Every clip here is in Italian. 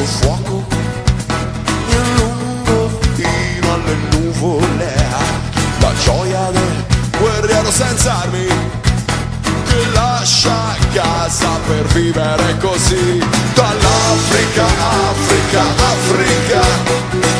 rosso fuoco, mi allungo fino alle nuvole. La gioia del guerriero senza armi che lascia casa per vivere così. Dall'Africa, Africa, Africa, Africa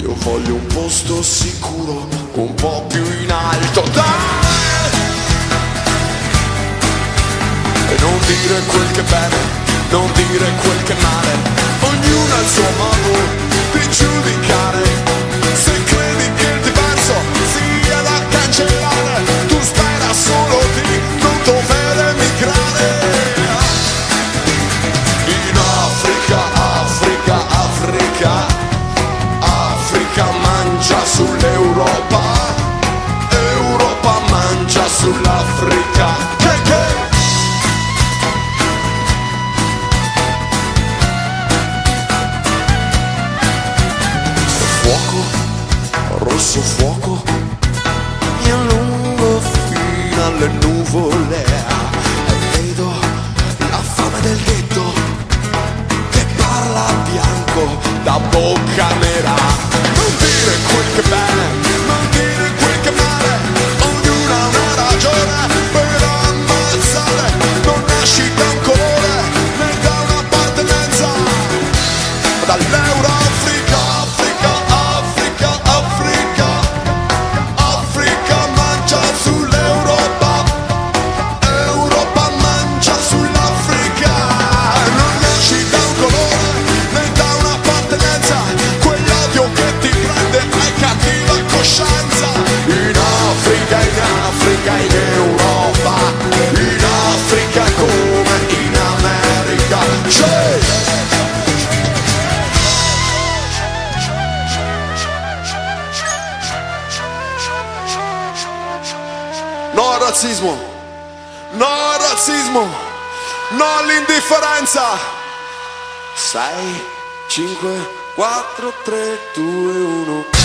io voglio un posto sicuro, un po' più in alto. E non dire quel che bene, non dire quel che male, ognuno ha il suo modo di giudicare. Fuoco, rosso fuoco, mi allungo fino alle nuvole. E vedo la fame del ghetto che parla bianco da bocca Africa, in Europa In Africa come in America. C'è! No al razzismo No al razzismo No all'indifferenza. 6, 5, 4, 3, 2, 1